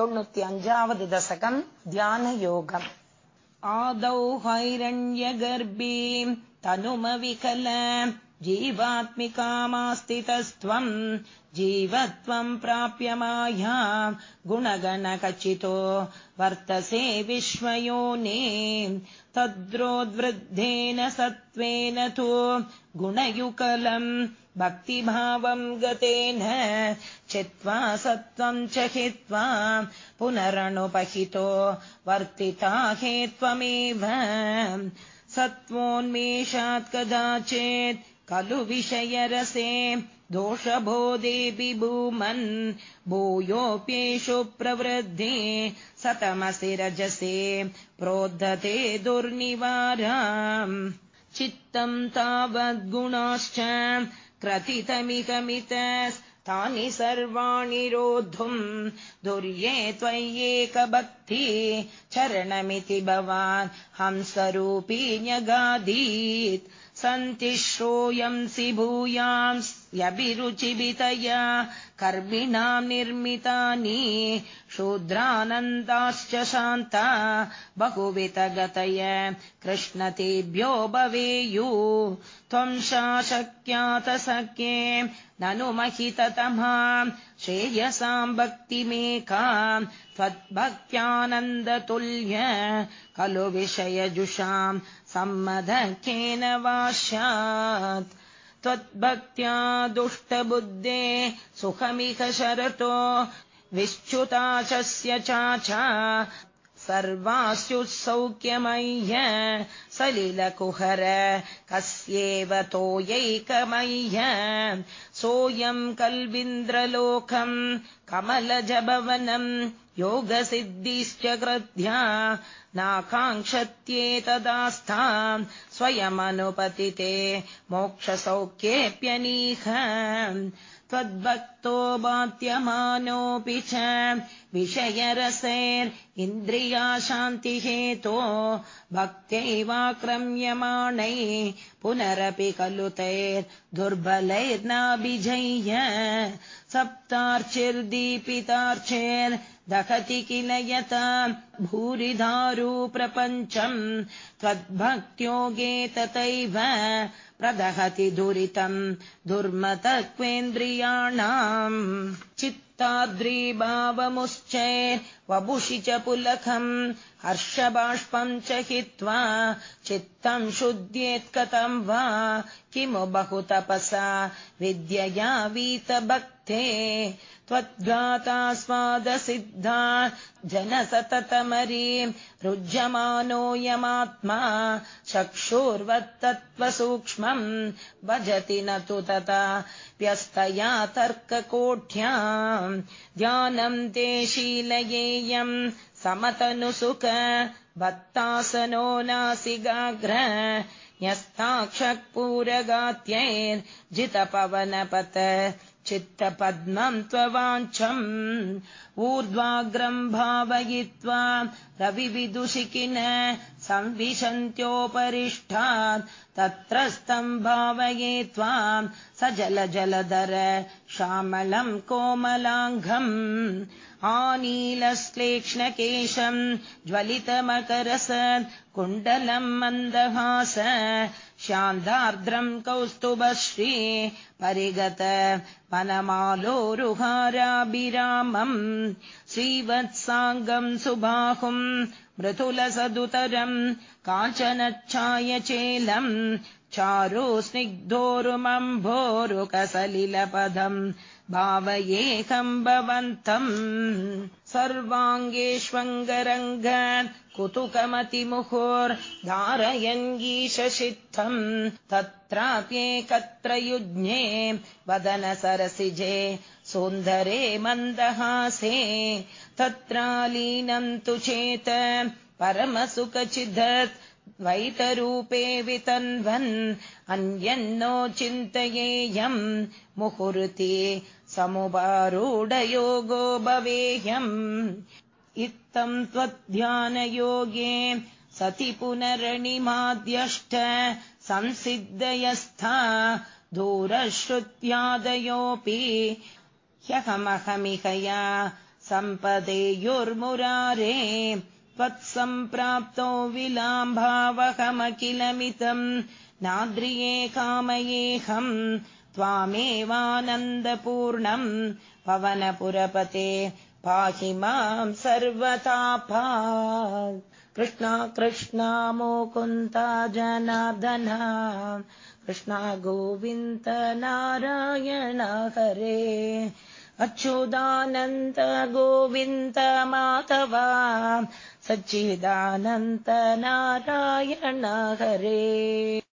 தொண்ணூத்தி அஞ்சாவது தசகம் தியான யோகம் आदौ हैरण्यगर्भी तनुमविकल जीवात्मिकामास्तितस्त्वम् जीवत्वम् प्राप्य माया गुणगणकचितो वर्तसे विश्वयोने तद्रोद्वृद्धेन सत्त्वेन तु गुणयुकलम् भक्तिभावम् गतेन चित्वा सत्त्वम् च हित्वा पुनरनुपहितो वर्तिता हे त्वमेव सत्त्वोन्मेषात् कदाचित् खलु विषयरसे दोषबोधे विभूमन् भूयोऽप्येषु प्रवृद्धे सतमसि रजसे प्रोद्धते दुर्निवारा चित्तम् तावद्गुणाश्च क्रथितमिकमितस्तानि सर्वाणि रोद्धुम्। दुर्ये त्वय्येकभक्ति चरणमिति भवान्। हंसरूपी न्यगादीत् सन्ति श्रूयंसि भूयांस्यभिरुचिभितया कर्मिणाम् निर्मितानि शूद्रानन्दाश्च शान्ता बहुवितगतय। कृष्णतेभ्यो भवेयु। त्वम् शाशक्यातसख्ये ननु महिततमा। श्रेयसाम् भक्तिमेका त्वद्भक्त्यानन्दतुल्य। खलु विषयजुषाम् सम्मदकेन वा स्यात् त्वद्भक्त्या दुष्टबुद्धे सुखमिह शरतो विश्च्युताचस्य चाचा सर्वास्युत्सौख्यमय्य सलिलकुहर कस्येव तोयैकमय्य सोऽयम् कल्विन्द्रलोकम् कमलजभवनम् योगसिद्धिश्च कृध्या नाकाङ्क्षत्येतदास्ताम् स्वयमनुपतिते मोक्षसौख्येऽप्यनीह त्वद्भक्तो बात्यमानोऽपि च विषयरसेर् इन्द्रिया शान्तिहेतो भक्त्यैवाक्रम्यमाणै पुनरपि खलु तैर्दुर्बलैर्नाभिजय्य सप्तार्चिर्दीपितार्चेर्दहति किल यता भूरिधारू प्रपञ्चम् त्वद्भक्त्योगे तथैव प्रदहति दुरितम् दुर्मतत्वेन्द्रियाणाम् चित्ताद्रीभावमुश्चैर्वपुषि च पुलखम् हर्षबाष्पम् च हित्वा चित्तम् शुद्ध्येत्कथम् वा किमु बहु तपसा विद्यया वीतभक्ते त्वद्गातास्वादसिद्धा जनसततमरी रुज्यमानोऽयमात्मा चक्षुर्वत्तत्त्वसूक्ष्मम् भजति न तु तथा व्यस्तया तर्ककोठ्या ध्यानम् ते शीलयेयम्। समतनुसुख भक्तासनो नासिगाग्र। न्यस्ताक्षपूरगात्यैर्जितपवनपत चित्तपद्मम् त्ववाञ्छम्। ऊर्ध्वाग्रम् भावयित्वा रविविदुषिकिन संविशन्त्योपरिष्ठात् तत्र स्तम् भावये त्वाम् स जल जलधर श्यामलम् कोमलाङ्घम् आनीलश्लेक्ष्णकेशम् ज्वलितमकरस कुण्डलम् मन्दहास शान्दार्द्रम् कौस्तुभश्री परिगत वनमालोरुहाराभिरामम् श्रीवत्साङ्गम् सुबाहुम् मृदुलसदुतरम् काञ्चनच्छायचेलम् चारु स्निग्धोरुमम्भोरुकसलिलपदम् भावयेकम् भवन्तम् सर्वाङ्गेष्वङ्गरङ्ग कुतुकमतिमुहुर्धारयङ्गीशसिद्धम् तत्राप्येकत्र युज्ञे वदन सरसिजे सुन्दरे मन्दहासे तत्रालीनम् तु चेत परमसुखचिदत् द्वैतरूपे वितन्वन् अन्यन्नो चिन्तयेयम् मुहुर्ति समुपारूढयोगो भवेयम्। इत्थम् त्वद्ध्यानयोगे सति पुनरणिमाद्यष्ट संसिद्धयस्था दूरश्रुत्यादयोऽपि। ह्यहमहमिहया सम्पदेयुर्मुरारे त्वत्सम्प्राप्तो विलाम्भावहमखिलमितम् नाद्रिये कामयेऽहम् त्वामेवानन्दपूर्णम् पवनपुरपते पाहि माम् सर्वतापा कृष्णा कृष्णा मोकुन्ता जनार्दना। कृष्णा गोविन्द नारायण हरे। अच्युदानन्द गोविन्द माधवा सच्चिदानन्द नारायण हरे